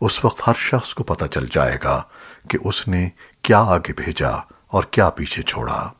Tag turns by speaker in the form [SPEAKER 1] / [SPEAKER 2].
[SPEAKER 1] اس وقت ہر شخص کو پتہ چل جائے گا کہ اس نے کیا آگے بھیجا اور کیا پیچھے چھوڑا۔